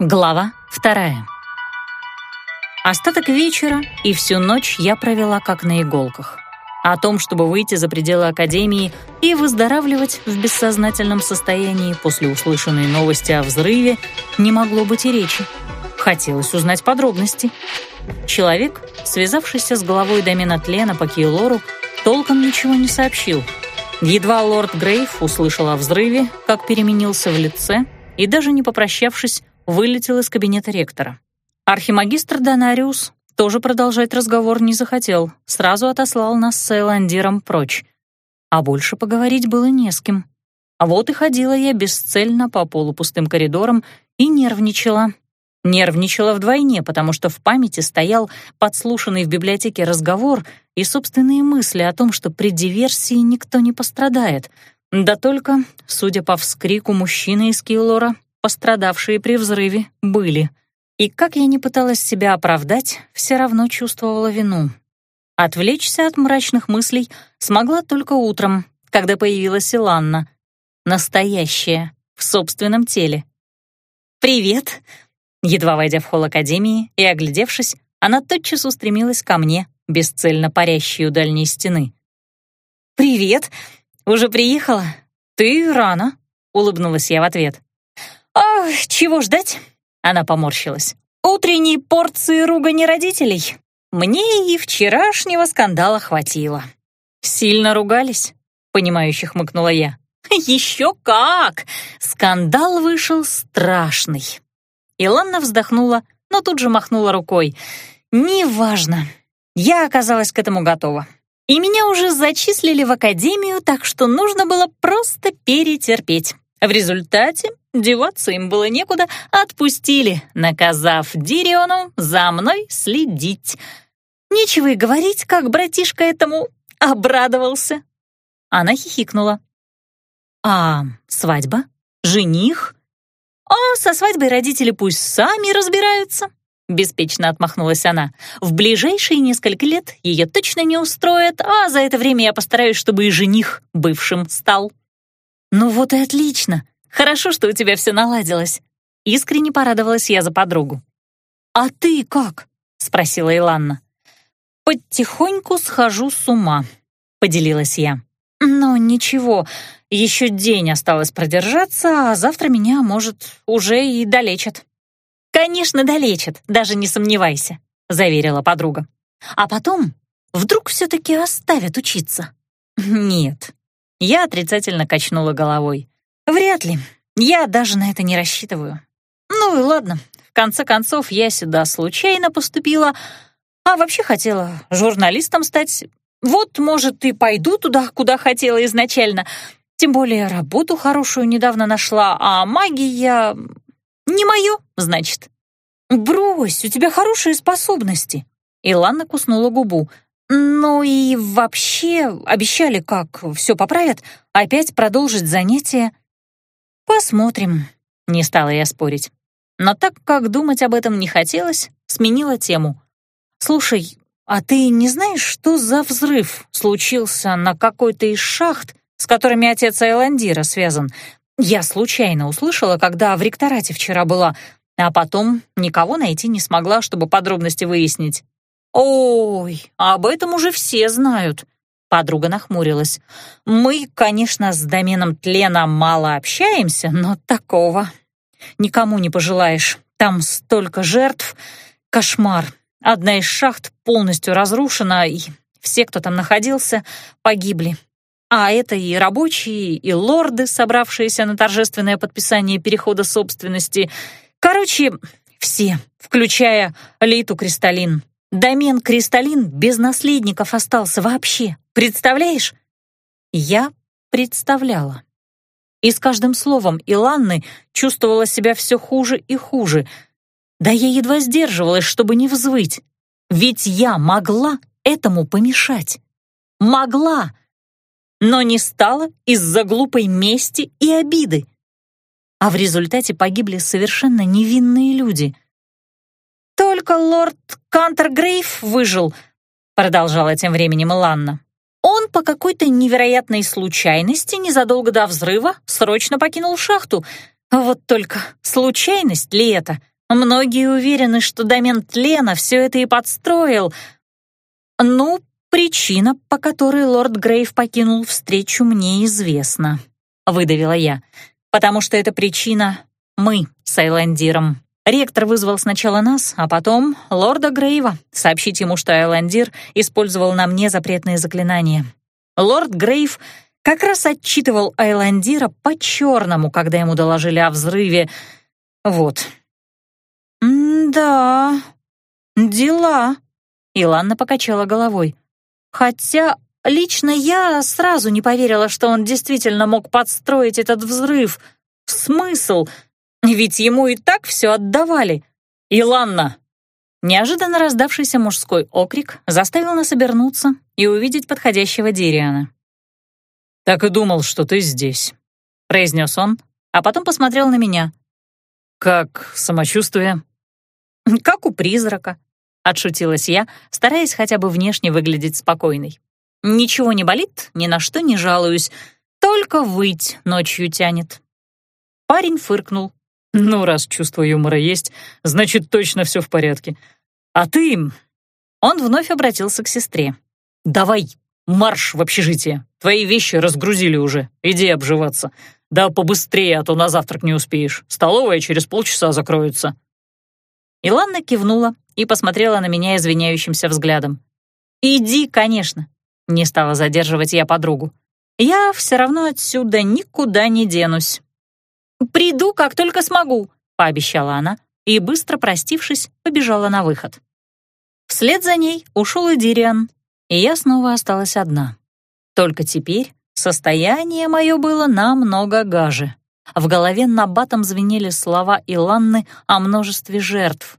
Глава вторая. Остаток вечера и всю ночь я провела как на иголках. О том, чтобы выйти за пределы академии и выздоравливать в бессознательном состоянии после услышанной новости о взрыве, не могло быть и речи. Хотелось узнать подробности. Человек, связавшийся с головой домена тлена по Кейлору, толком ничего не сообщил. Едва лорд Грейв услышал о взрыве, как переменился в лице, и даже не попрощавшись, вылетел из кабинета ректора. Архимагистр Донариус тоже продолжать разговор не захотел, сразу отослал нас с Эйландиром прочь. А больше поговорить было не с кем. А вот и ходила я бесцельно по полупустым коридорам и нервничала. Нервничала вдвойне, потому что в памяти стоял подслушанный в библиотеке разговор и собственные мысли о том, что при диверсии никто не пострадает. Да только, судя по вскрику мужчины из Киллора, пострадавшие при взрыве были. И как я не пыталась себя оправдать, все равно чувствовала вину. Отвлечься от мрачных мыслей смогла только утром, когда появилась Иланна. Настоящая, в собственном теле. «Привет!» Едва войдя в холл Академии и оглядевшись, она тотчас устремилась ко мне, бесцельно парящей у дальней стены. «Привет! Уже приехала? Ты рано!» — улыбнулась я в ответ. «Ах, чего ждать?» — она поморщилась. «Утренней порции ругани родителей. Мне и вчерашнего скандала хватило». «Сильно ругались?» — понимающе хмыкнула я. «Еще как! Скандал вышел страшный». Иланна вздохнула, но тут же махнула рукой. «Неважно. Я оказалась к этому готова. И меня уже зачислили в академию, так что нужно было просто перетерпеть. В результате деваться им было некуда, отпустили, наказав Дириону за мной следить. Нечего и говорить, как братишка этому обрадовался. Она хихикнула. «А свадьба? Жених?» «А со свадьбой родители пусть сами разбираются», — беспечно отмахнулась она. «В ближайшие несколько лет ее точно не устроит, а за это время я постараюсь, чтобы и жених бывшим стал». «Ну вот и отлично. Хорошо, что у тебя все наладилось». Искренне порадовалась я за подругу. «А ты как?» — спросила Иланна. «Потихоньку схожу с ума», — поделилась я. «Но ничего, еще день осталось продержаться, а завтра меня, может, уже и долечат». «Конечно, долечат, даже не сомневайся», — заверила подруга. «А потом вдруг все-таки оставят учиться?» «Нет, я отрицательно качнула головой. «Вряд ли. Я даже на это не рассчитываю. Ну и ладно. В конце концов, я сюда случайно поступила, а вообще хотела журналистом стать. Вот, может, и пойду туда, куда хотела изначально. Тем более работу хорошую недавно нашла, а магия... Не мое, значит». «Брось, у тебя хорошие способности». Илана куснула губу. Ну и вообще обещали, как все поправят, опять продолжить занятия. Посмотрим, не стала я спорить. Но так как думать об этом не хотелось, сменила тему. Слушай, а ты не знаешь, что за взрыв случился на какой-то из шахт, с которыми отец Айландира связан? Я случайно услышала, когда в ректорате вчера была, а потом никого найти не смогла, чтобы подробности выяснить. «Ой, об этом уже все знают», — подруга нахмурилась. «Мы, конечно, с доменом тлена мало общаемся, но такого никому не пожелаешь. Там столько жертв. Кошмар. Одна из шахт полностью разрушена, и все, кто там находился, погибли. А это и рабочие, и лорды, собравшиеся на торжественное подписание перехода собственности. Короче, все, включая Литу Кристаллин. Домен Кристаллин без наследников остался вообще. Представляешь? Я представляла. И с каждым словом Иланны чувствовала себя все хуже и хуже. Да я едва сдерживалась, чтобы не взвыть. Ведь я могла этому помешать. Могла. Но не стала из-за глупой мести и обиды. А в результате погибли совершенно невинные люди — «Только лорд Кантергрейв выжил», — продолжала тем временем Ланна. «Он по какой-то невероятной случайности незадолго до взрыва срочно покинул шахту. Вот только случайность ли это? Многие уверены, что домен Тлена все это и подстроил. Ну, причина, по которой лорд Грейв покинул встречу, мне известна, — выдавила я, потому что эта причина — мы с Айландиром. Ректор вызвал сначала нас, а потом лорда Грейва, сообщить ему, что Айландир использовал на мне запретные заклинания. Лорд Грейв как раз отчитывал Айландира по-черному, когда ему доложили о взрыве. Вот. «Да, дела», — Иланна покачала головой. «Хотя лично я сразу не поверила, что он действительно мог подстроить этот взрыв. Смысл? Ведь ему и так все отдавали. Иланна!» Неожиданно раздавшийся мужской окрик заставил нас обернуться и увидеть подходящего Дириана. «Так и думал, что ты здесь», — произнес он, а потом посмотрел на меня. «Как самочувствие?» «Как у призрака», — отшутилась я, стараясь хотя бы внешне выглядеть спокойной. «Ничего не болит, ни на что не жалуюсь, только выть ночью тянет». Парень фыркнул. «Ну, раз чувство юмора есть, значит, точно все в порядке. А ты...» Он вновь обратился к сестре. «Давай, марш в общежитие. Твои вещи разгрузили уже. Иди обживаться. Да побыстрее, а то на завтрак не успеешь. Столовая через полчаса закроется». Иланна кивнула и посмотрела на меня извиняющимся взглядом. «Иди, конечно», — не стала задерживать я подругу. «Я все равно отсюда никуда не денусь». «Приду, как только смогу», — пообещала она и, быстро простившись, побежала на выход. Вслед за ней ушел и Дириан, и я снова осталась одна. Только теперь состояние мое было намного гаже. В голове набатом звенели слова Иланны о множестве жертв.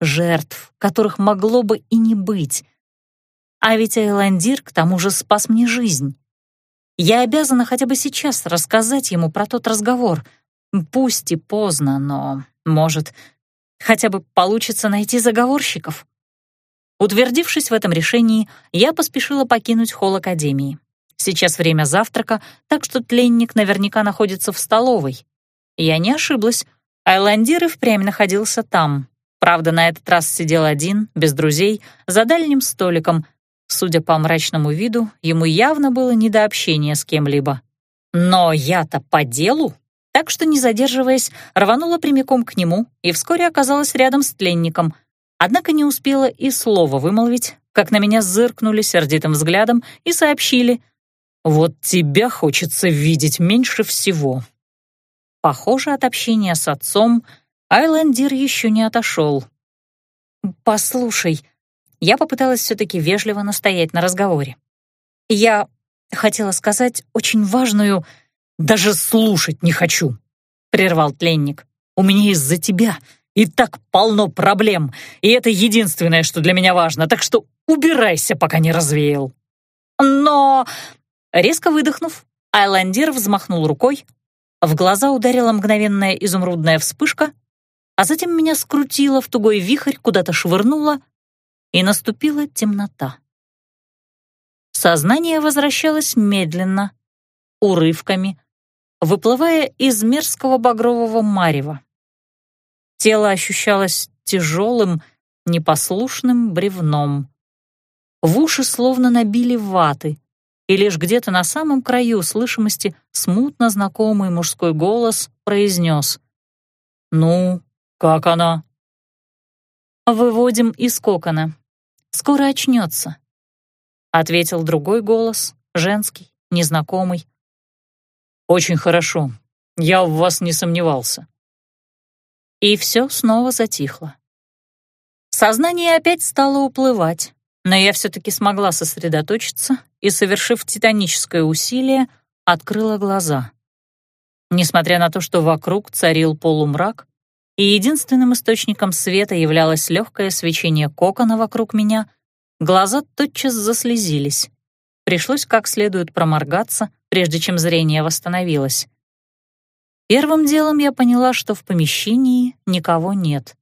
Жертв, которых могло бы и не быть. А ведь Айландир к тому же спас мне жизнь. Я обязана хотя бы сейчас рассказать ему про тот разговор. Пусть и поздно, но, может, хотя бы получится найти заговорщиков. Утвердившись в этом решении, я поспешила покинуть холл Академии. Сейчас время завтрака, так что тленник наверняка находится в столовой. Я не ошиблась. Айландир и впрямь находился там. Правда, на этот раз сидел один, без друзей, за дальним столиком. Судя по мрачному виду, ему явно было не до общения с кем-либо. Но я-то по делу, так что, не задерживаясь, рванула прямиком к нему и вскоре оказалась рядом с тленником. Однако не успела и слова вымолвить, как на меня зыркнули сердитым взглядом и сообщили — вот тебя хочется видеть меньше всего». Похоже, от общения с отцом Айлендир еще не отошел. «Послушай», я попыталась все-таки вежливо настоять на разговоре. «Я хотела сказать очень важную...» «Даже слушать не хочу», — прервал тленник. «У меня из-за тебя и так полно проблем, и это единственное, что для меня важно, так что убирайся, пока не развеял». «Но...» Резко выдохнув, Айландир взмахнул рукой, в глаза ударила мгновенная изумрудная вспышка, а затем меня скрутило в тугой вихрь, куда-то швырнуло, и наступила темнота. Сознание возвращалось медленно, урывками, выплывая из мерзкого багрового марева. Тело ощущалось тяжелым, непослушным бревном. В уши словно набили ваты, и лишь где-то на самом краю слышимости смутно знакомый мужской голос произнес «Ну, как она?» «Выводим из кокона. Скоро очнется», — ответил другой голос, женский, незнакомый. «Очень хорошо. Я в вас не сомневался». И все снова затихло. Сознание опять стало уплывать, но я все-таки смогла сосредоточиться и, совершив титаническое усилие, открыла глаза. Несмотря на то, что вокруг царил полумрак, и единственным источником света являлось легкое свечение кокона вокруг меня, глаза тотчас заслезились. Пришлось как следует проморгаться, прежде чем зрение восстановилось. Первым делом я поняла, что в помещении никого нет.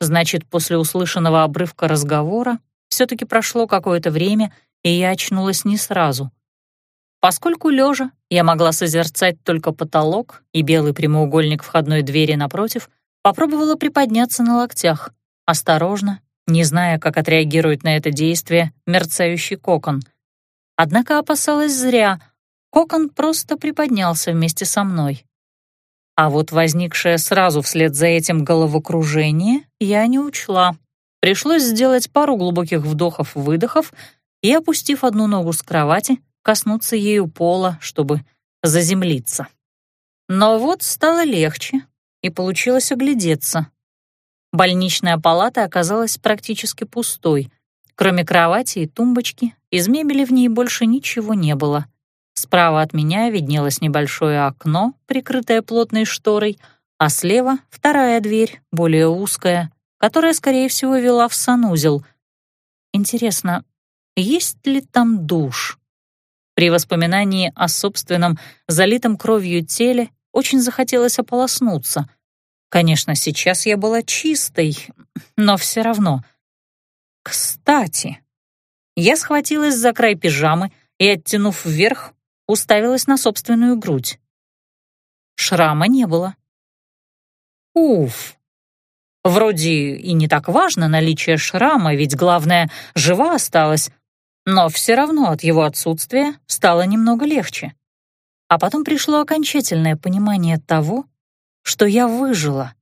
Значит, после услышанного обрывка разговора все-таки прошло какое-то время, и я очнулась не сразу. Поскольку лежа я могла созерцать только потолок и белый прямоугольник входной двери напротив, попробовала приподняться на локтях, осторожно, не зная, как отреагирует на это действие мерцающий кокон. Однако опасалась зря, кокон просто приподнялся вместе со мной. А вот возникшее сразу вслед за этим головокружение я не учла. Пришлось сделать пару глубоких вдохов-выдохов и, опустив одну ногу с кровати, коснуться ею пола, чтобы заземлиться. Но вот стало легче, и получилось оглядеться. Больничная палата оказалась практически пустой. Кроме кровати и тумбочки, из мебели в ней больше ничего не было. Справа от меня виднелось небольшое окно, прикрытое плотной шторой, а слева — вторая дверь, более узкая, которая, скорее всего, вела в санузел. Интересно, есть ли там душ? При воспоминании о собственном залитом кровью теле очень захотелось ополоснуться. Конечно, сейчас я была чистой, но все равно. Кстати, я схватилась за край пижамы и, оттянув вверх, уставилась на собственную грудь. Шрама не было. Уф! Вроде и не так важно наличие шрама, ведь главное, жива осталась, но все равно от его отсутствия стало немного легче. А потом пришло окончательное понимание того, что я выжила.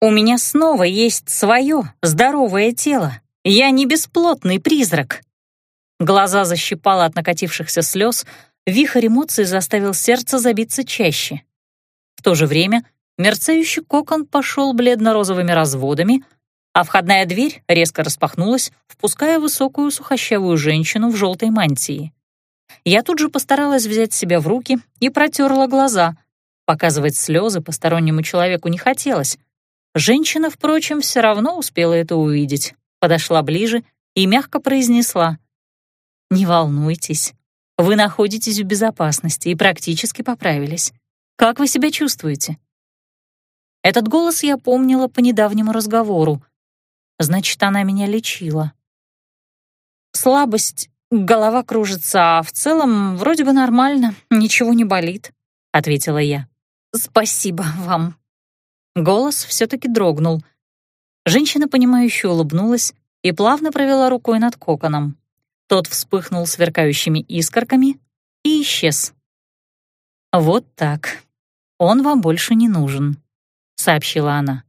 У меня снова есть свое здоровое тело. Я не бесплотный призрак. Глаза защипало от накатившихся слез, вихрь эмоций заставил сердце забиться чаще. В то же время мерцающий кокон пошел бледно-розовыми разводами, а входная дверь резко распахнулась, впуская высокую сухощавую женщину в желтой мантии. Я тут же постаралась взять себя в руки и протерла глаза. Показывать слезы постороннему человеку не хотелось. Женщина, впрочем, все равно успела это увидеть. Подошла ближе и мягко произнесла. «Не волнуйтесь, вы находитесь в безопасности и практически поправились. Как вы себя чувствуете?» Этот голос я помнила по недавнему разговору. Значит, она меня лечила. Слабость, голова кружится, а в целом вроде бы нормально, ничего не болит, ответила я. Спасибо вам. Голос все-таки дрогнул. Женщина, понимающе улыбнулась и плавно провела рукой над коконом. Тот вспыхнул сверкающими искорками и исчез. «Вот так. Он вам больше не нужен», — сообщила она.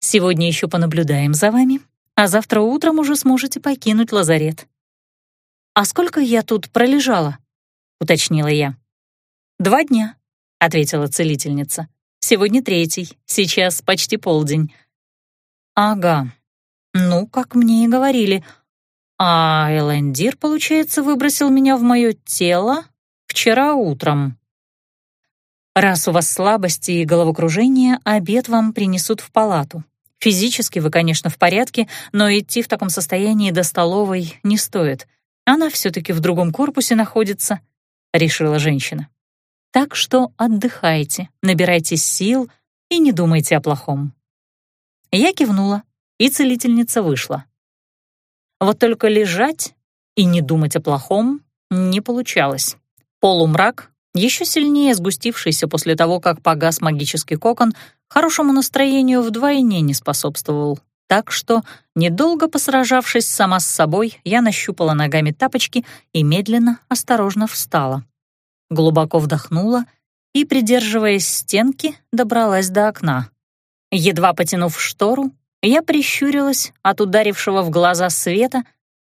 «Сегодня еще понаблюдаем за вами, а завтра утром уже сможете покинуть лазарет». «А сколько я тут пролежала?» — уточнила я. «Два дня», — ответила целительница. «Сегодня третий, сейчас почти полдень». «Ага, ну, как мне и говорили. А Элендир, получается, выбросил меня в мое тело вчера утром». «Раз у вас слабости и головокружение, обед вам принесут в палату. Физически вы, конечно, в порядке, но идти в таком состоянии до столовой не стоит. Она все-таки в другом корпусе находится», — решила женщина. «Так что отдыхайте, набирайтесь сил и не думайте о плохом». Я кивнула, и целительница вышла. Вот только лежать и не думать о плохом не получалось. Полумрак еще сильнее сгустившийся после того, как погас магический кокон, хорошему настроению вдвойне не способствовал. Так что, недолго посражавшись сама с собой, я нащупала ногами тапочки и медленно, осторожно встала. Глубоко вдохнула и, придерживаясь стенки, добралась до окна. Едва потянув штору, я прищурилась от ударившего в глаза света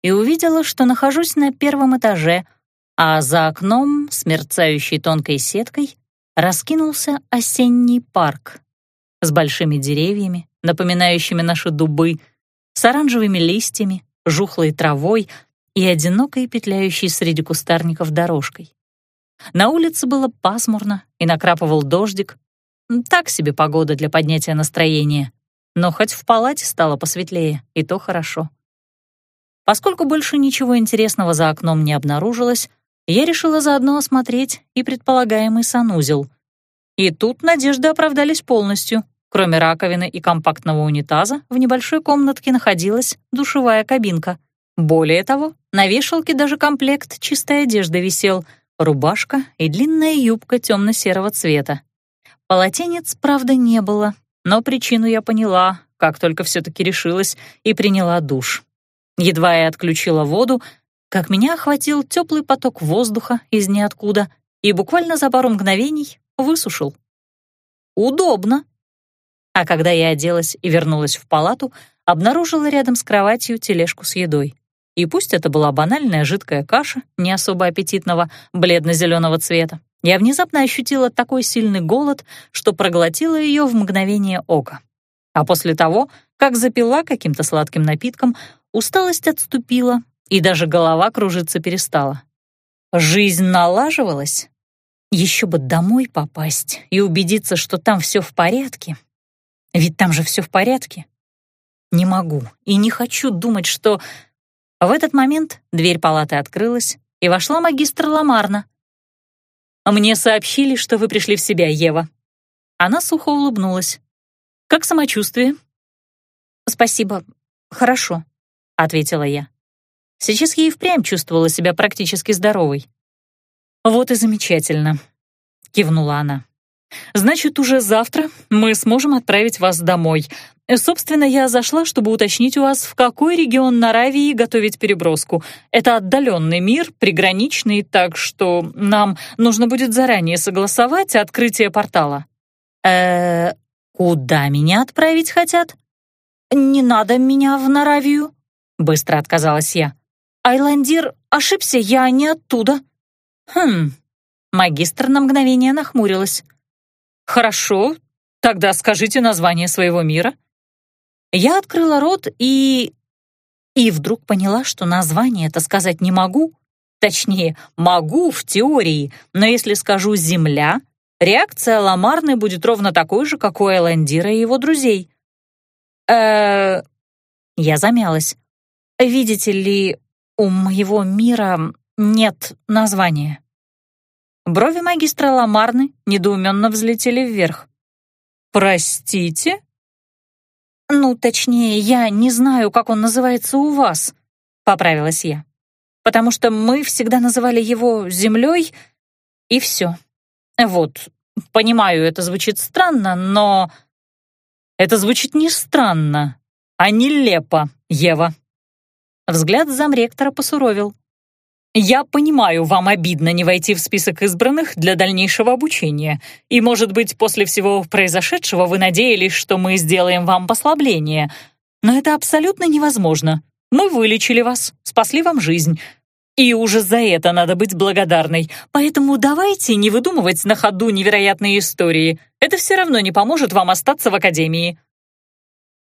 и увидела, что нахожусь на первом этаже — а за окном с мерцающей тонкой сеткой раскинулся осенний парк с большими деревьями, напоминающими наши дубы, с оранжевыми листьями, жухлой травой и одинокой петляющей среди кустарников дорожкой. На улице было пасмурно и накрапывал дождик. Так себе погода для поднятия настроения. Но хоть в палате стало посветлее, и то хорошо. Поскольку больше ничего интересного за окном не обнаружилось, я решила заодно осмотреть и предполагаемый санузел. И тут надежды оправдались полностью. Кроме раковины и компактного унитаза, в небольшой комнатке находилась душевая кабинка. Более того, на вешалке даже комплект чистой одежды висел, рубашка и длинная юбка темно-серого цвета. Полотенец, правда, не было, но причину я поняла, как только все-таки решилась и приняла душ. Едва я отключила воду, как меня охватил теплый поток воздуха из ниоткуда и буквально за пару мгновений высушил. Удобно. А когда я оделась и вернулась в палату, обнаружила рядом с кроватью тележку с едой. И пусть это была банальная жидкая каша, не особо аппетитного, бледно-зеленого цвета, я внезапно ощутила такой сильный голод, что проглотила ее в мгновение ока. А после того, как запила каким-то сладким напитком, усталость отступила, и даже голова кружиться перестала. Жизнь налаживалась. Еще бы домой попасть и убедиться, что там все в порядке. Ведь там же все в порядке. Не могу и не хочу думать, что... В этот момент дверь палаты открылась, и вошла магистр Ламарна. «Мне сообщили, что вы пришли в себя, Ева». Она сухо улыбнулась. «Как самочувствие?» «Спасибо. Хорошо», — ответила я. Сейчас я и впрямь чувствовала себя практически здоровой. «Вот и замечательно», — кивнула она. Значит, уже завтра мы сможем отправить вас домой. Собственно, я зашла, чтобы уточнить у вас, в какой регион Наравии готовить переброску. Это отдаленный мир, приграничный, так что нам нужно будет заранее согласовать открытие портала. э куда меня отправить хотят? Не надо меня в Наравию, быстро отказалась я. Айландир ошибся, я не оттуда. Хм. Магистр на мгновение нахмурилась. «Хорошо, тогда скажите название своего мира». Я открыла рот и... И вдруг поняла, что название это сказать не могу. Точнее, могу в теории, но если скажу «Земля», реакция Ламарны будет ровно такой же, как у Эландира и его друзей. э Я замялась. Видите ли, у моего мира нет названия. Брови магистра Ламарны недоуменно взлетели вверх. «Простите?» «Ну, точнее, я не знаю, как он называется у вас», — поправилась я. «Потому что мы всегда называли его землей, и все. Вот, понимаю, это звучит странно, но...» «Это звучит не странно, а нелепо, Ева». Взгляд замректора посуровил. Я понимаю, вам обидно не войти в список избранных для дальнейшего обучения, и, может быть, после всего произошедшего вы надеялись, что мы сделаем вам послабление. Но это абсолютно невозможно. Мы вылечили вас, спасли вам жизнь. И уже за это надо быть благодарной. Поэтому давайте не выдумывать на ходу невероятные истории. Это все равно не поможет вам остаться в академии».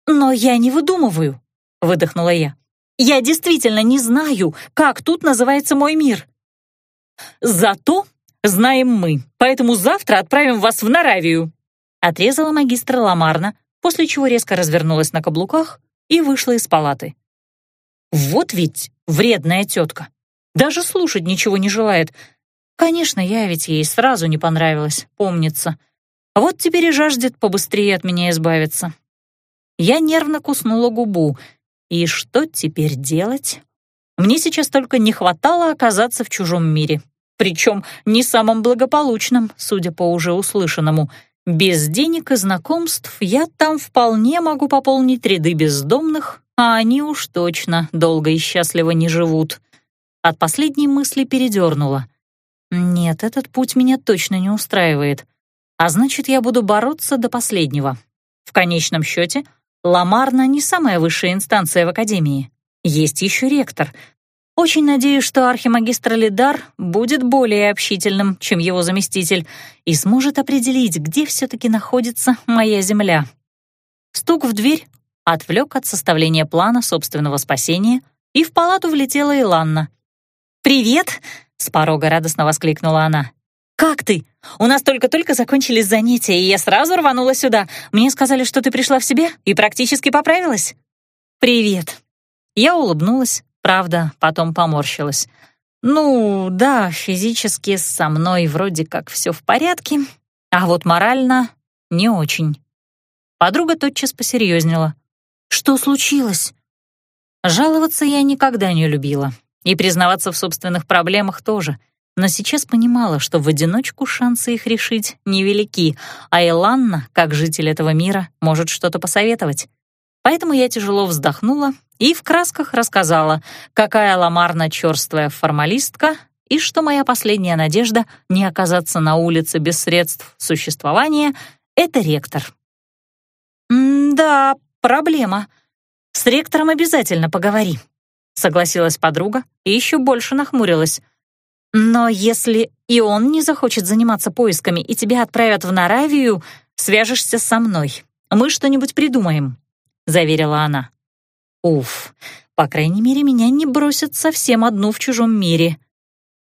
«Но я не выдумываю», — выдохнула я. Я действительно не знаю, как тут называется мой мир. Зато знаем мы, поэтому завтра отправим вас в Наравию», отрезала магистр Ламарна, после чего резко развернулась на каблуках и вышла из палаты. «Вот ведь вредная тетка. Даже слушать ничего не желает. Конечно, я ведь ей сразу не понравилась, помнится. Вот теперь и жаждет побыстрее от меня избавиться». Я нервно куснула губу — и что теперь делать? Мне сейчас только не хватало оказаться в чужом мире. Причем не самом благополучном, судя по уже услышанному. Без денег и знакомств я там вполне могу пополнить ряды бездомных, а они уж точно долго и счастливо не живут. От последней мысли передернула. Нет, этот путь меня точно не устраивает. А значит, я буду бороться до последнего. В конечном счете — Ламарна не самая высшая инстанция в Академии. Есть еще ректор. Очень надеюсь, что архимагистр Лидар будет более общительным, чем его заместитель, и сможет определить, где все-таки находится моя земля. Стук в дверь отвлек от составления плана собственного спасения, и в палату влетела Иланна. «Привет!» — с порога радостно воскликнула она. «Как ты? У нас только-только закончились занятия, и я сразу рванула сюда. Мне сказали, что ты пришла в себя и практически поправилась». «Привет». Я улыбнулась, правда, потом поморщилась. «Ну, да, физически со мной вроде как все в порядке, а вот морально не очень». Подруга тотчас посерьезнела. «Что случилось?» Жаловаться я никогда не любила, и признаваться в собственных проблемах тоже — но сейчас понимала, что в одиночку шансы их решить невелики, а Иланна, как житель этого мира, может что-то посоветовать. Поэтому я тяжело вздохнула и в красках рассказала, какая ламарна черствая формалистка и что моя последняя надежда не оказаться на улице без средств существования — это ректор. «Да, проблема. С ректором обязательно поговори», — согласилась подруга и еще больше нахмурилась. Но если и он не захочет заниматься поисками и тебя отправят в Наравию, свяжешься со мной. Мы что-нибудь придумаем», — заверила она. «Уф, по крайней мере, меня не бросят совсем одну в чужом мире».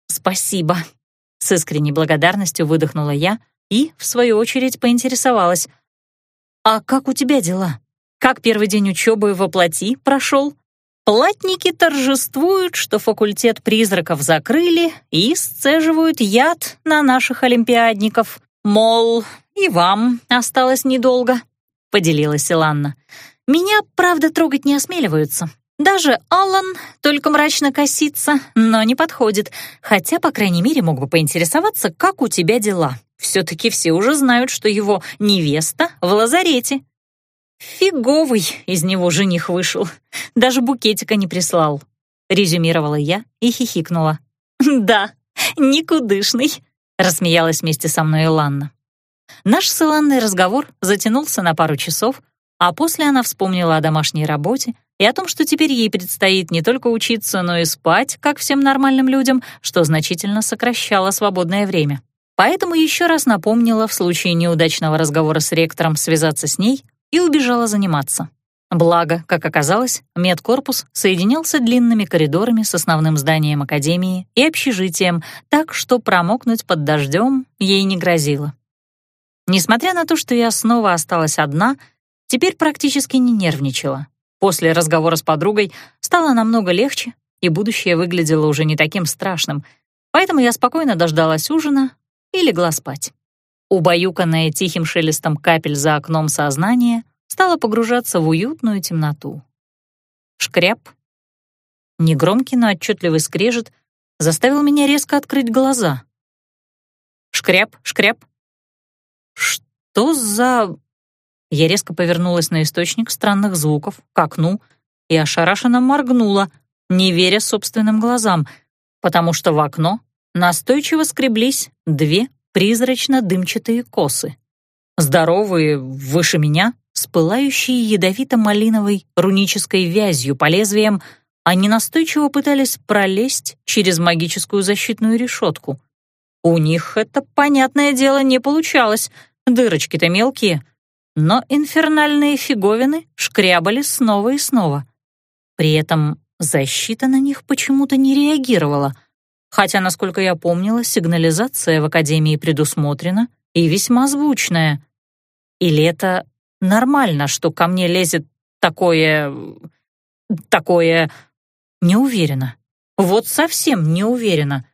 «Спасибо», — с искренней благодарностью выдохнула я и, в свою очередь, поинтересовалась. «А как у тебя дела? Как первый день учебы во плоти прошел?» Платники торжествуют, что факультет призраков закрыли и сцеживают яд на наших олимпиадников. Мол, и вам осталось недолго, — поделилась Иланна. Меня, правда, трогать не осмеливаются. Даже Аллан только мрачно косится, но не подходит, хотя, по крайней мере, мог бы поинтересоваться, как у тебя дела. Все-таки все уже знают, что его невеста в лазарете. «Фиговый из него жених вышел. Даже букетика не прислал», — резюмировала я и хихикнула. «Да, никудышный», — рассмеялась вместе со мной Иланна. Наш с Иланной разговор затянулся на пару часов, а после она вспомнила о домашней работе и о том, что теперь ей предстоит не только учиться, но и спать, как всем нормальным людям, что значительно сокращало свободное время. Поэтому еще раз напомнила в случае неудачного разговора с ректором связаться с ней и убежала заниматься. Благо, как оказалось, медкорпус соединялся длинными коридорами с основным зданием академии и общежитием, так что промокнуть под дождем ей не грозило. Несмотря на то, что я снова осталась одна, теперь практически не нервничала. После разговора с подругой стало намного легче, и будущее выглядело уже не таким страшным, поэтому я спокойно дождалась ужина и легла спать. Убаюканное тихим шелестом капель за окном сознание стало погружаться в уютную темноту. Шкряп. Негромкий, но отчетливый скрежет заставил меня резко открыть глаза. Шкряп, шкряп. Что за... Я резко повернулась на источник странных звуков, к окну, и ошарашенно моргнула, не веря собственным глазам, потому что в окно настойчиво скреблись две призрачно-дымчатые косы. Здоровые, выше меня, с пылающей ядовито-малиновой рунической вязью по лезвиям, они настойчиво пытались пролезть через магическую защитную решетку. У них это, понятное дело, не получалось, дырочки-то мелкие, но инфернальные фиговины шкрябали снова и снова. При этом защита на них почему-то не реагировала — хотя, насколько я помнила, сигнализация в Академии предусмотрена и весьма звучная. Или это нормально, что ко мне лезет такое... такое... Не уверена. Вот совсем не уверена.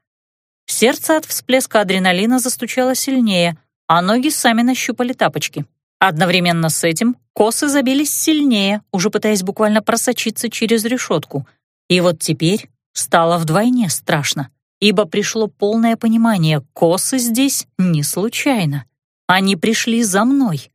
Сердце от всплеска адреналина застучало сильнее, а ноги сами нащупали тапочки. Одновременно с этим косы забились сильнее, уже пытаясь буквально просочиться через решетку. И вот теперь стало вдвойне страшно ибо пришло полное понимание, косы здесь не случайно. Они пришли за мной.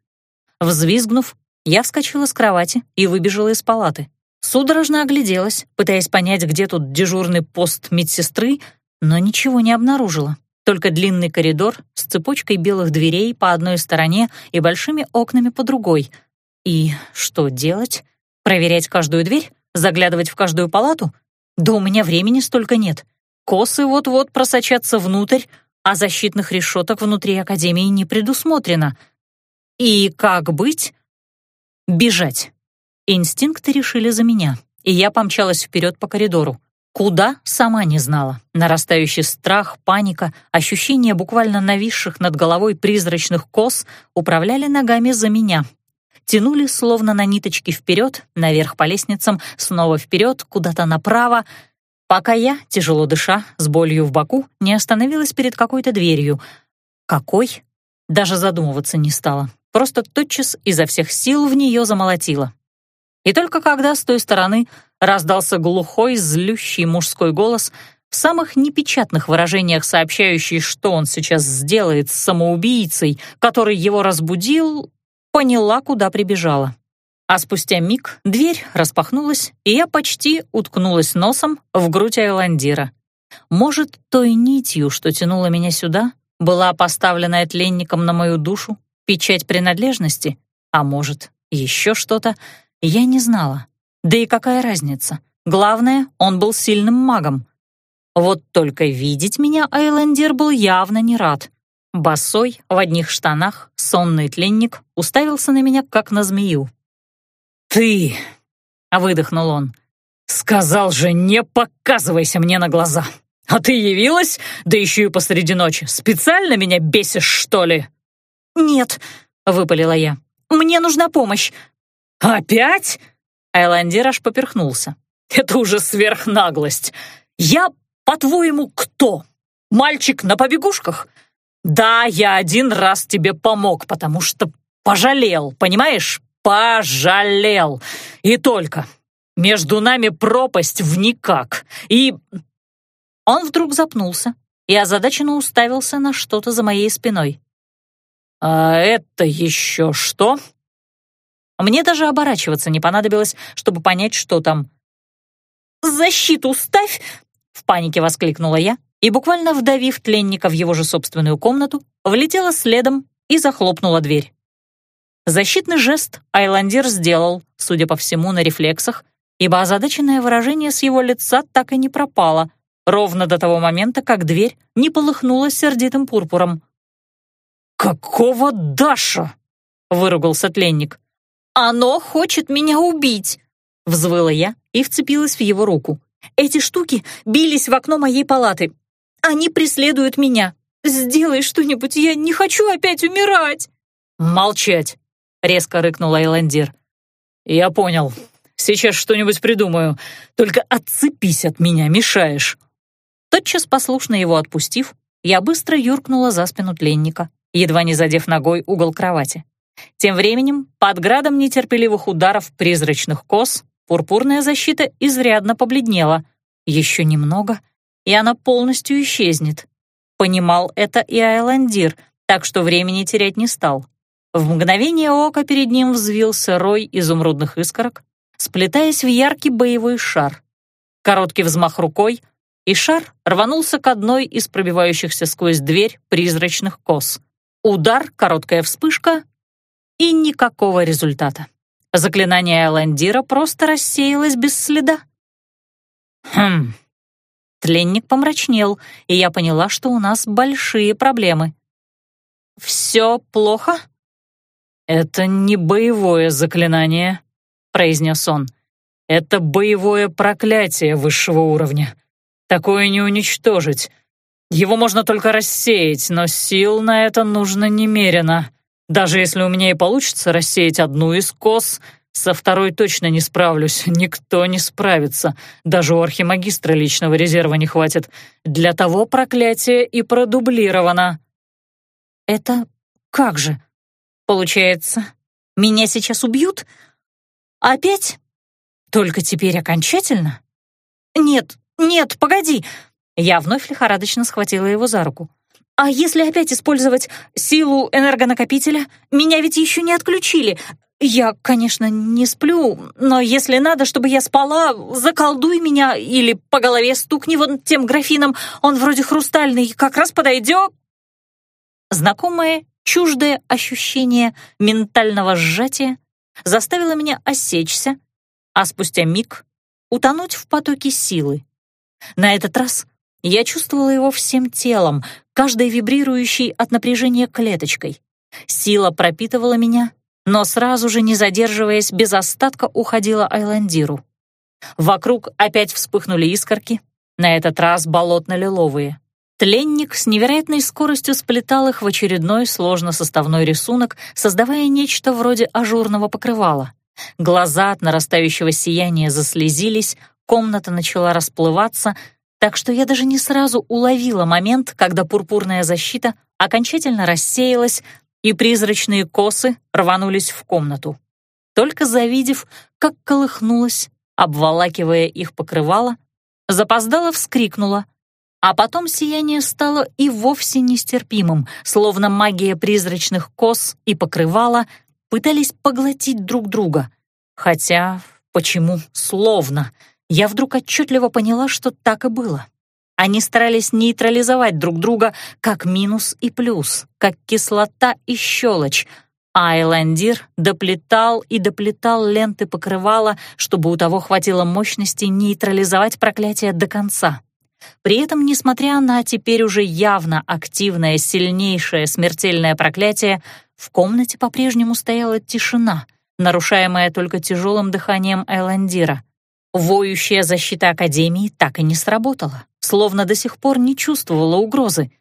Взвизгнув, я вскочила с кровати и выбежала из палаты. Судорожно огляделась, пытаясь понять, где тут дежурный пост медсестры, но ничего не обнаружила. Только длинный коридор с цепочкой белых дверей по одной стороне и большими окнами по другой. И что делать? Проверять каждую дверь? Заглядывать в каждую палату? Да у меня времени столько нет. Косы вот-вот просочатся внутрь, а защитных решеток внутри Академии не предусмотрено. И как быть? Бежать. Инстинкты решили за меня, и я помчалась вперед по коридору. Куда, сама не знала. Нарастающий страх, паника, ощущение буквально нависших над головой призрачных кос управляли ногами за меня. Тянули словно на ниточке вперед, наверх по лестницам, снова вперед, куда-то направо — пока я, тяжело дыша, с болью в боку, не остановилась перед какой-то дверью. Какой? Даже задумываться не стала. Просто тотчас изо всех сил в нее замолотила. И только когда с той стороны раздался глухой, злющий мужской голос, в самых непечатных выражениях сообщающий, что он сейчас сделает с самоубийцей, который его разбудил, поняла, куда прибежала. А спустя миг дверь распахнулась, и я почти уткнулась носом в грудь Айландира. Может, той нитью, что тянула меня сюда, была поставлена тленником на мою душу печать принадлежности, а может, еще что-то, я не знала. Да и какая разница? Главное, он был сильным магом. Вот только видеть меня Айлендер был явно не рад. Босой, в одних штанах, сонный тленник уставился на меня, как на змею. «Ты!» — выдохнул он. «Сказал же, не показывайся мне на глаза! А ты явилась, да еще и посреди ночи. Специально меня бесишь, что ли?» «Нет», — выпалила я. «Мне нужна помощь». «Опять?» Айландир аж поперхнулся. «Это уже сверхнаглость. Я, по-твоему, кто? Мальчик на побегушках? Да, я один раз тебе помог, потому что пожалел, понимаешь? Пожалел. И только. Между нами пропасть в никак. И...» Он вдруг запнулся и озадаченно уставился на что-то за моей спиной. «А это еще что?» Мне даже оборачиваться не понадобилось, чтобы понять, что там. «Защиту ставь!» — в панике воскликнула я и, буквально вдавив тленника в его же собственную комнату, влетела следом и захлопнула дверь. Защитный жест Айландир сделал, судя по всему, на рефлексах, ибо озадаченное выражение с его лица так и не пропало, ровно до того момента, как дверь не полыхнула сердитым пурпуром. «Какого Даша?» — выругался тленник. «Оно хочет меня убить!» — взвыла я и вцепилась в его руку. «Эти штуки бились в окно моей палаты. Они преследуют меня. Сделай что-нибудь, я не хочу опять умирать!» «Молчать!» — резко рыкнул Айландир. «Я понял. Сейчас что-нибудь придумаю. Только отцепись от меня, мешаешь!» Тотчас послушно его отпустив, я быстро юркнула за спину тленника едва не задев ногой угол кровати. Тем временем, под градом нетерпеливых ударов призрачных кос, пурпурная защита изрядно побледнела. Еще немного, и она полностью исчезнет. Понимал это и Айландир, так что времени терять не стал. В мгновение ока перед ним взвился рой изумрудных искорок, сплетаясь в яркий боевой шар. Короткий взмах рукой, и шар рванулся к одной из пробивающихся сквозь дверь призрачных кос — Удар, короткая вспышка и никакого результата. Заклинание Эландира просто рассеялось без следа. Хм. Тленник помрачнел, и я поняла, что у нас большие проблемы. «Все плохо?» «Это не боевое заклинание», — произнес он. «Это боевое проклятие высшего уровня. Такое не уничтожить. Его можно только рассеять, но сил на это нужно немерено. Даже если у меня и получится рассеять одну из кос, со второй точно не справлюсь, никто не справится. Даже у архимагистра личного резерва не хватит. Для того проклятие и продублировано. Это как же? Получается, меня сейчас убьют? Опять? Только теперь окончательно? Нет, нет, погоди, я вновь лихорадочно схватила его за руку. «А если опять использовать силу энергонакопителя? Меня ведь еще не отключили. Я, конечно, не сплю, но если надо, чтобы я спала, заколдуй меня или по голове стукни вон тем графином, он вроде хрустальный, как раз подойдет». Знакомое, чуждое ощущение ментального сжатия заставило меня осечься, а спустя миг утонуть в потоке силы. На этот раз я чувствовала его всем телом, каждой вибрирующей от напряжения клеточкой. Сила пропитывала меня, но сразу же, не задерживаясь, без остатка уходила Айландиру. Вокруг опять вспыхнули искорки, на этот раз болотно-лиловые. Тленник с невероятной скоростью сплетал их в очередной сложно-составной рисунок, создавая нечто вроде ажурного покрывала. Глаза от нарастающего сияния заслезились, комната начала расплываться, так что я даже не сразу уловила момент, когда пурпурная защита окончательно рассеялась, и призрачные косы рванулись в комнату. Только завидев, как колыхнулась, обволакивая их покрывало, запоздала вскрикнула, А потом сияние стало и вовсе нестерпимым, словно магия призрачных кос и покрывала пытались поглотить друг друга. Хотя, почему словно? Я вдруг отчетливо поняла, что так и было. Они старались нейтрализовать друг друга как минус и плюс, как кислота и щелочь, а Айландир доплетал и доплетал ленты покрывала, чтобы у того хватило мощности нейтрализовать проклятие до конца. При этом, несмотря на теперь уже явно активное, сильнейшее смертельное проклятие, в комнате по-прежнему стояла тишина, нарушаемая только тяжелым дыханием Айландира. Воющая защита Академии так и не сработала, словно до сих пор не чувствовала угрозы.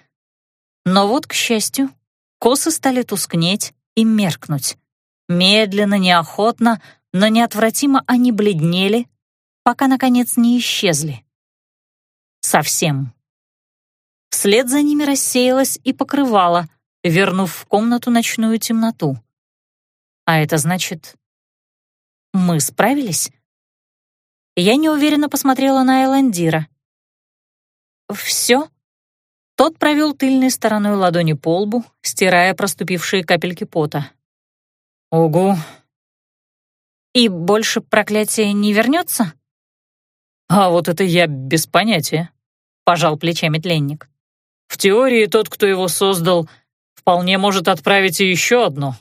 Но вот, к счастью, косы стали тускнеть и меркнуть. Медленно, неохотно, но неотвратимо они бледнели, пока, наконец, не исчезли. Совсем. Вслед за ними рассеялась и покрывала, вернув в комнату ночную темноту. А это значит, мы справились? Я неуверенно посмотрела на Эландира. «Все?» Тот провел тыльной стороной ладони по лбу, стирая проступившие капельки пота. «Угу». «И больше проклятие не вернется?» «А вот это я без понятия», — пожал плечами тленник. «В теории тот, кто его создал, вполне может отправить и еще одно».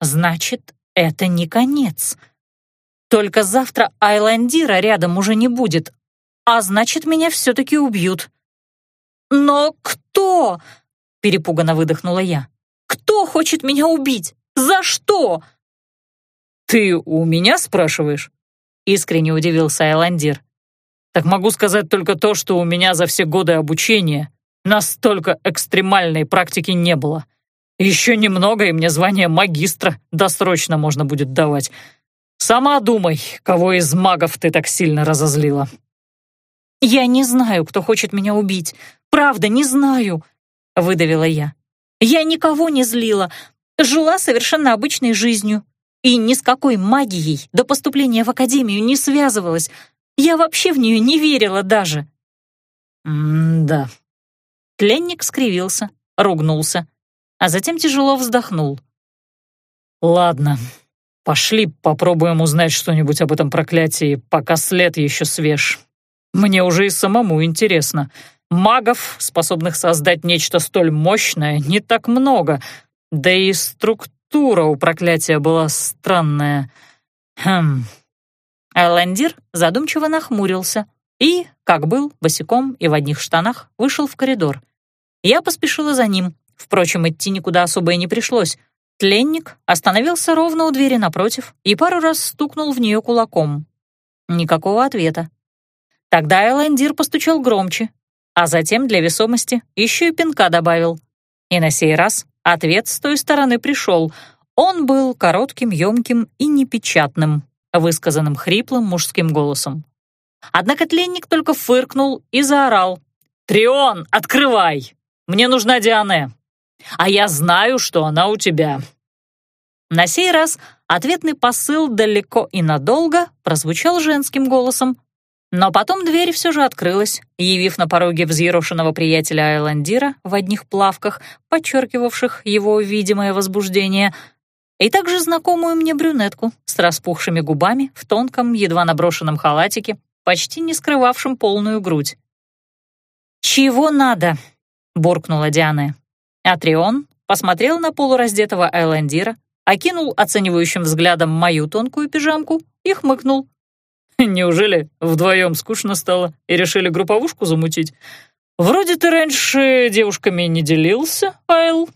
«Значит, это не конец. Только завтра Айландира рядом уже не будет, а значит, меня все-таки убьют». «Но кто?» — перепуганно выдохнула я. «Кто хочет меня убить? За что?» «Ты у меня спрашиваешь?» — искренне удивился Айландир. «Так могу сказать только то, что у меня за все годы обучения настолько экстремальной практики не было. Еще немного, и мне звание магистра досрочно можно будет давать. Сама думай, кого из магов ты так сильно разозлила». «Я не знаю, кто хочет меня убить. Правда, не знаю», — выдавила я. «Я никого не злила. Жила совершенно обычной жизнью. И ни с какой магией до поступления в академию не связывалась. Я вообще в нее не верила даже. «М-да». Тленник скривился, ругнулся, а затем тяжело вздохнул. «Ладно, пошли попробуем узнать что-нибудь об этом проклятии, пока след еще свеж. Мне уже и самому интересно. Магов, способных создать нечто столь мощное, не так много, да и структура Структура у проклятия была странная. Хм. Айландир задумчиво нахмурился и, как был, босиком и в одних штанах, вышел в коридор. Я поспешила за ним. Впрочем, идти никуда особо и не пришлось. Тленник остановился ровно у двери напротив и пару раз стукнул в нее кулаком. Никакого ответа. Тогда Эландир постучал громче, а затем для весомости еще и пинка добавил. И на сей раз Ответ с той стороны пришел. Он был коротким, емким и непечатным, высказанным хриплым мужским голосом. Однако тленник только фыркнул и заорал. «Трион, открывай! Мне нужна Диане! А я знаю, что она у тебя!» На сей раз ответный посыл далеко и надолго прозвучал женским голосом, но потом дверь все же открылась, явив на пороге взъерошенного приятеля Айландира в одних плавках, подчеркивавших его видимое возбуждение, и также знакомую мне брюнетку с распухшими губами в тонком, едва наброшенном халатике, почти не скрывавшем полную грудь. «Чего надо?» — буркнула Диана. Атрион посмотрел на полураздетого Айландира, окинул оценивающим взглядом мою тонкую пижамку и хмыкнул. Неужели вдвоем скучно стало и решили групповушку замутить? Вроде ты раньше девушками не делился, Айл.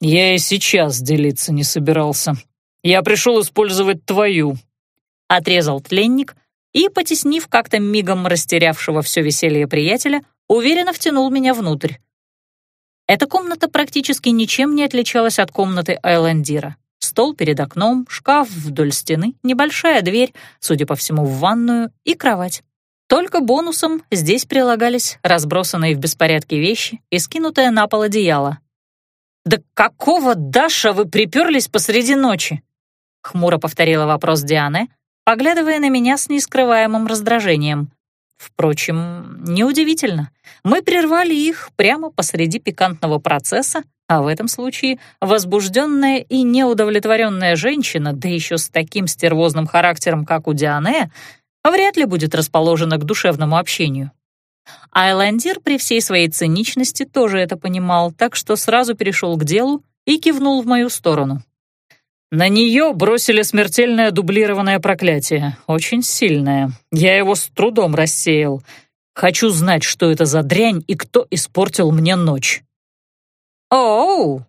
Я и сейчас делиться не собирался. Я пришел использовать твою. Отрезал тленник и, потеснив как-то мигом растерявшего все веселье приятеля, уверенно втянул меня внутрь. Эта комната практически ничем не отличалась от комнаты Айландира. Стол перед окном, шкаф вдоль стены, небольшая дверь, судя по всему, в ванную и кровать. Только бонусом здесь прилагались разбросанные в беспорядке вещи и скинутое на пол одеяло. «Да какого Даша вы приперлись посреди ночи?» — хмуро повторила вопрос Дианы, поглядывая на меня с нескрываемым раздражением. Впрочем, неудивительно. Мы прервали их прямо посреди пикантного процесса, а в этом случае возбужденная и неудовлетворенная женщина, да еще с таким стервозным характером, как у Диане, вряд ли будет расположена к душевному общению. Айландир при всей своей циничности тоже это понимал, так что сразу перешел к делу и кивнул в мою сторону. На нее бросили смертельное дублированное проклятие, очень сильное. Я его с трудом рассеял. Хочу знать, что это за дрянь и кто испортил мне ночь. Оу!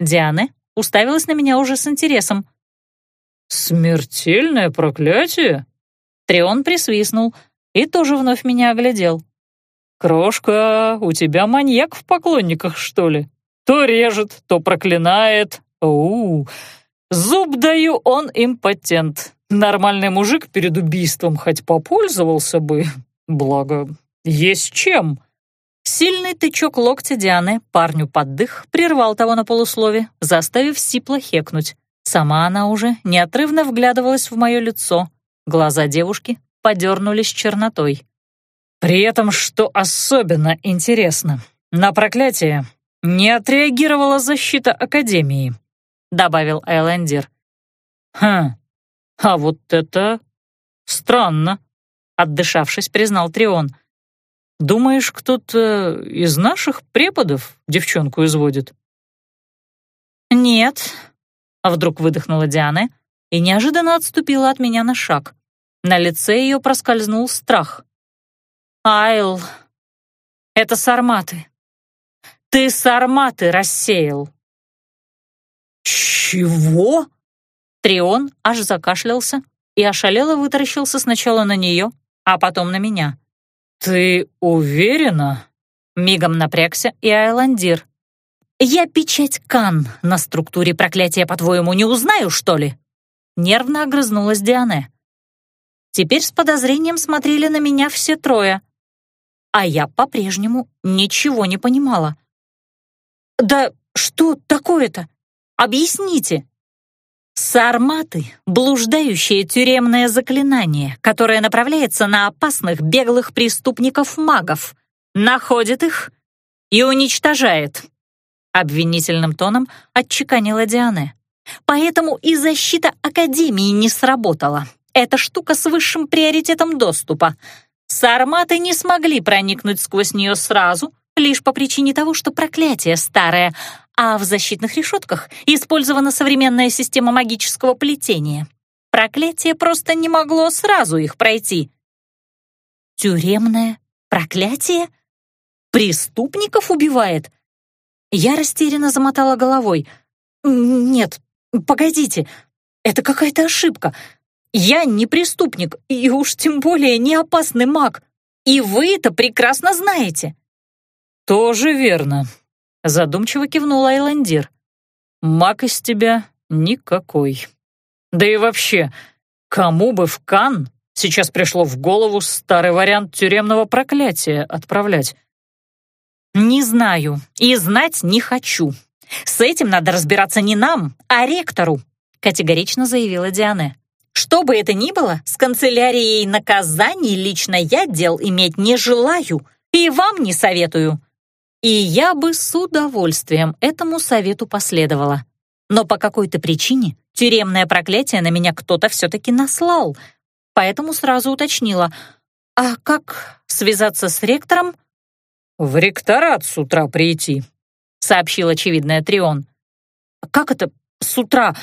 Диана уставилась на меня уже с интересом. «Смертельное проклятие?» Трион присвистнул и тоже вновь меня оглядел. «Крошка, у тебя маньяк в поклонниках, что ли? То режет, то проклинает. Оу, Зуб даю, он импотент. Нормальный мужик перед убийством хоть попользовался бы. Благо, есть чем. Сильный тычок локтя Дианы парню под дых прервал того на полуслове, заставив сипло хекнуть. Сама она уже неотрывно вглядывалась в мое лицо. Глаза девушки подернулись чернотой. При этом, что особенно интересно, на проклятие не отреагировала защита Академии. — добавил Айлендер. «Хм, а вот это странно», — отдышавшись, признал Трион. «Думаешь, кто-то из наших преподов девчонку изводит?» «Нет», — вдруг выдохнула Диана и неожиданно отступила от меня на шаг. На лице ее проскользнул страх. «Айл, это сарматы. Ты сарматы рассеял». «Чего?» Трион аж закашлялся и ошалело вытаращился сначала на нее, а потом на меня. «Ты уверена?» Мигом напрягся и Айландир. «Я печать Кан на структуре проклятия, по-твоему, не узнаю, что ли?» Нервно огрызнулась Диане. Теперь с подозрением смотрели на меня все трое, а я по-прежнему ничего не понимала. «Да что такое-то?» Объясните!» Сарматы — блуждающее тюремное заклинание, которое направляется на опасных беглых преступников-магов, находит их и уничтожает. Обвинительным тоном отчеканила Диане. Поэтому и защита Академии не сработала. Эта штука с высшим приоритетом доступа. Сарматы не смогли проникнуть сквозь нее сразу, лишь по причине того, что проклятие старое, а в защитных решетках использована современная система магического плетения. Проклятие просто не могло сразу их пройти. Тюремное проклятие? Преступников убивает? Я растерянно замотала головой. Нет, погодите, это какая-то ошибка. Я не преступник, и уж тем более не опасный маг. И вы это прекрасно знаете. Тоже верно, Задумчиво кивнул Айландир. «Маг из тебя никакой. Да и вообще, кому бы в Кан сейчас пришло в голову старый вариант тюремного проклятия отправлять?» «Не знаю и знать не хочу. С этим надо разбираться не нам, а ректору», категорично заявила Диане. «Что бы это ни было, с канцелярией наказаний лично я дел иметь не желаю и вам не советую. И я бы с удовольствием этому совету последовала. Но по какой-то причине тюремное проклятие на меня кто-то все-таки наслал, поэтому сразу уточнила, а как связаться с ректором? «В ректорат с утра прийти», — сообщил очевидный Трион. «Как это с утра?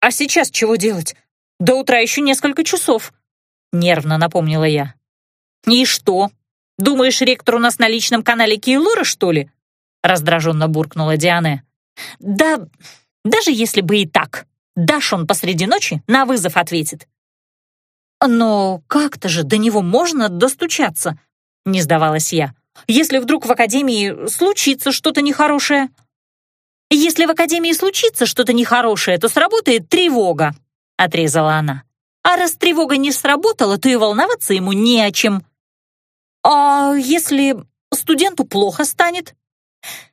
А сейчас чего делать? До утра еще несколько часов», — нервно напомнила я. «И что? Думаешь, ректор у нас на личном канале Кейлора, что ли?» Раздраженно буркнула Диане. «Да, даже если бы и так. Дашь он посреди ночи на вызов ответит». «Но как-то же до него можно достучаться?» Не сдавалась я. «Если вдруг в Академии случится что-то нехорошее?» «Если в Академии случится что-то нехорошее, то сработает тревога», — отрезала она. «А раз тревога не сработала, то и волноваться ему не о чем». «А если студенту плохо станет?»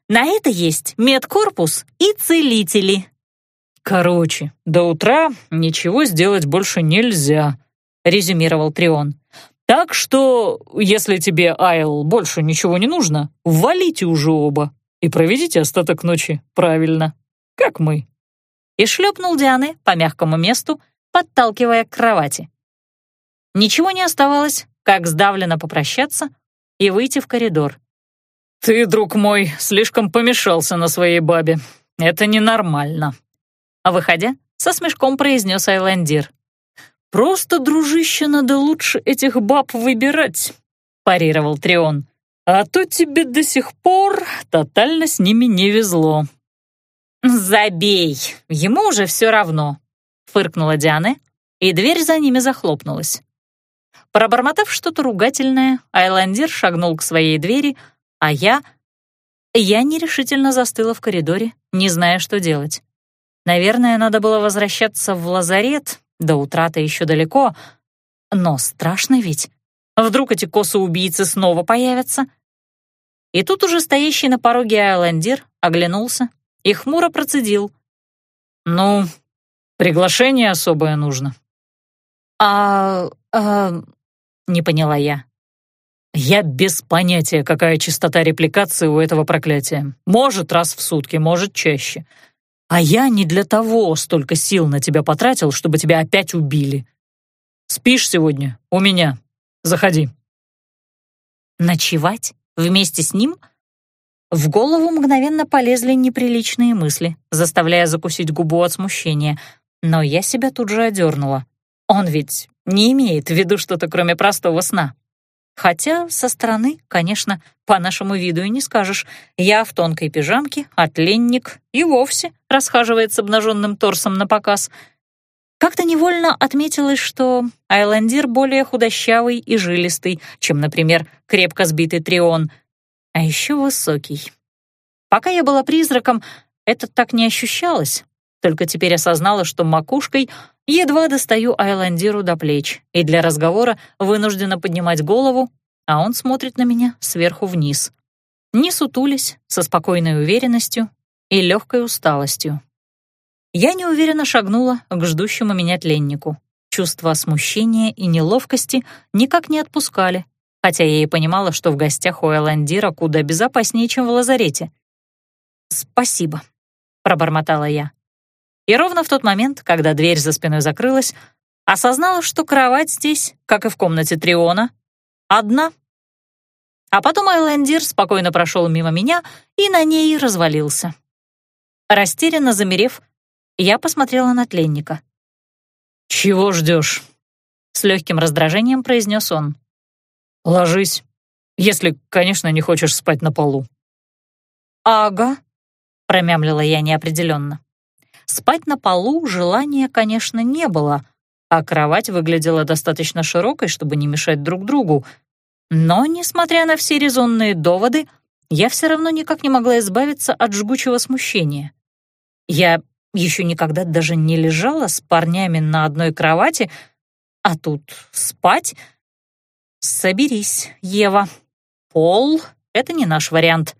«На это есть медкорпус и целители». «Короче, до утра ничего сделать больше нельзя», — резюмировал Трион. Так что, если тебе, Айл, больше ничего не нужно, валите уже оба и проведите остаток ночи правильно, как мы». И шлепнул Дианы по мягкому месту, подталкивая к кровати. Ничего не оставалось, как сдавленно попрощаться и выйти в коридор. «Ты, друг мой, слишком помешался на своей бабе. Это ненормально», а выходя, со смешком произнес Айландир. «Просто, дружище, надо лучше этих баб выбирать», — парировал Трион. «А то тебе до сих пор тотально с ними не везло». «Забей, ему уже все равно», — фыркнула Диана, и дверь за ними захлопнулась. Пробормотав что-то ругательное, Айландир шагнул к своей двери, а я... Я нерешительно застыла в коридоре, не зная, что делать. Наверное, надо было возвращаться в лазарет, до утра-то еще далеко. Но страшно ведь. Вдруг эти косы-убийцы снова появятся? И тут уже стоящий на пороге Айландир оглянулся и хмуро процедил. «Ну, приглашение особое нужно». «А... а...» — не поняла я. «Я без понятия, какая частота репликации у этого проклятия. Может, раз в сутки, может, чаще. А я не для того столько сил на тебя потратил, чтобы тебя опять убили. Спишь сегодня у меня. Заходи. Ночевать? Вместе с ним? В голову мгновенно полезли неприличные мысли, заставляя закусить губу от смущения. Но я себя тут же одернула. Он ведь не имеет в виду что-то, кроме простого сна. Хотя со стороны, конечно, по нашему виду и не скажешь. Я в тонкой пижамке, а тленник и вовсе расхаживает с обнаженным торсом на показ. Как-то невольно отметилось, что Айландир более худощавый и жилистый, чем, например, крепко сбитый Трион, а еще высокий. Пока я была призраком, это так не ощущалось, только теперь осознала, что макушкой едва достаю Айландиру до плеч, и для разговора вынуждена поднимать голову, а он смотрит на меня сверху вниз. Не сутулись, со спокойной уверенностью и легкой усталостью. Я неуверенно шагнула к ждущему меня тленнику. Чувства смущения и неловкости никак не отпускали, хотя я и понимала, что в гостях у Айландира куда безопаснее, чем в лазарете. «Спасибо», — пробормотала я. И ровно в тот момент, когда дверь за спиной закрылась, осознала, что кровать здесь, как и в комнате Триона, одна. А потом Айлендир спокойно прошел мимо меня и на ней развалился. Растерянно замерев, я посмотрела на тленника. «Чего ждешь?» — с легким раздражением произнес он. «Ложись, если, конечно, не хочешь спать на полу». «Ага», — промямлила я неопределенно. Спать на полу желания, конечно, не было, а кровать выглядела достаточно широкой, чтобы не мешать друг другу. Но, несмотря на все резонные доводы, я все равно никак не могла избавиться от жгучего смущения. Я еще никогда даже не лежала с парнями на одной кровати, а тут спать? Соберись, Ева. Пол — это не наш вариант.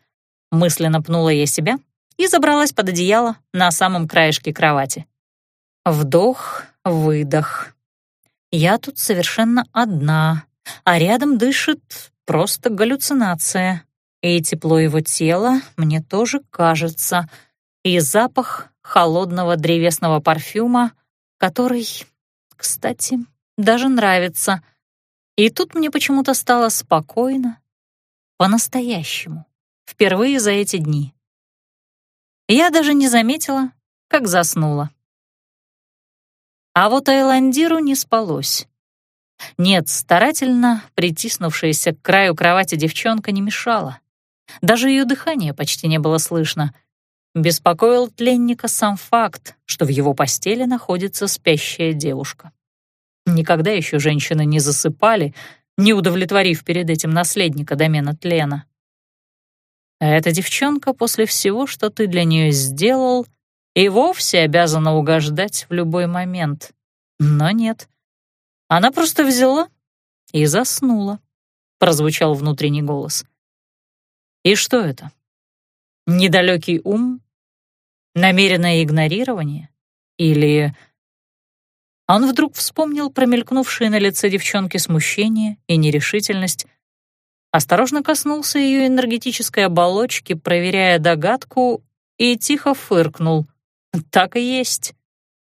Мысленно пнула я себя и забралась под одеяло на самом краешке кровати. Вдох, выдох. Я тут совершенно одна, а рядом дышит просто галлюцинация. И тепло его тела мне тоже кажется, и запах холодного древесного парфюма, который, кстати, даже нравится. И тут мне почему-то стало спокойно, по-настоящему, впервые за эти дни. Я даже не заметила, как заснула. А вот Айландиру не спалось. Нет, старательно притиснувшаяся к краю кровати девчонка не мешала. Даже ее дыхание почти не было слышно. Беспокоил тленника сам факт, что в его постели находится спящая девушка. Никогда еще женщины не засыпали, не удовлетворив перед этим наследника домена тлена. А эта девчонка после всего, что ты для нее сделал, и вовсе обязана угождать в любой момент. Но нет. Она просто взяла и заснула, прозвучал внутренний голос. И что это? Недалекий ум? Намеренное игнорирование? Или... Он вдруг вспомнил промелькнувшие на лице девчонки смущение и нерешительность, осторожно коснулся ее энергетической оболочки, проверяя догадку, и тихо фыркнул. Так и есть.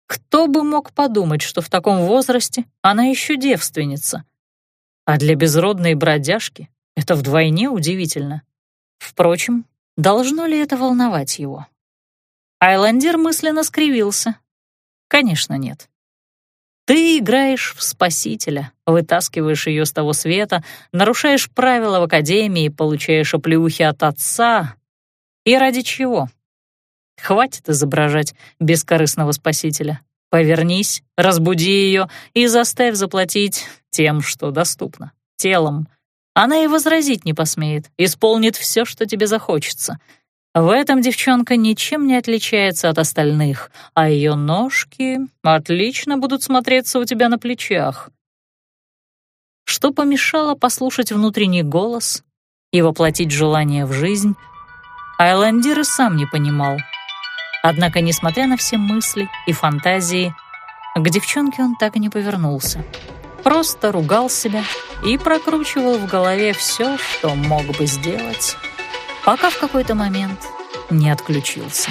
Кто бы мог подумать, что в таком возрасте она еще девственница? А для безродной бродяжки это вдвойне удивительно. Впрочем, должно ли это волновать его? Айландер мысленно скривился. Конечно, нет. Ты играешь в спасителя, вытаскиваешь ее с того света, нарушаешь правила в академии, получаешь оплеухи от отца. И ради чего? Хватит изображать бескорыстного спасителя. Повернись, разбуди ее и заставь заплатить тем, что доступно, телом. Она и возразить не посмеет, исполнит все, что тебе захочется — в этом девчонка ничем не отличается от остальных, а ее ножки отлично будут смотреться у тебя на плечах. Что помешало послушать внутренний голос и воплотить желание в жизнь, Айландир и сам не понимал. Однако, несмотря на все мысли и фантазии, к девчонке он так и не повернулся. Просто ругал себя и прокручивал в голове все, что мог бы сделать пока в какой-то момент не отключился.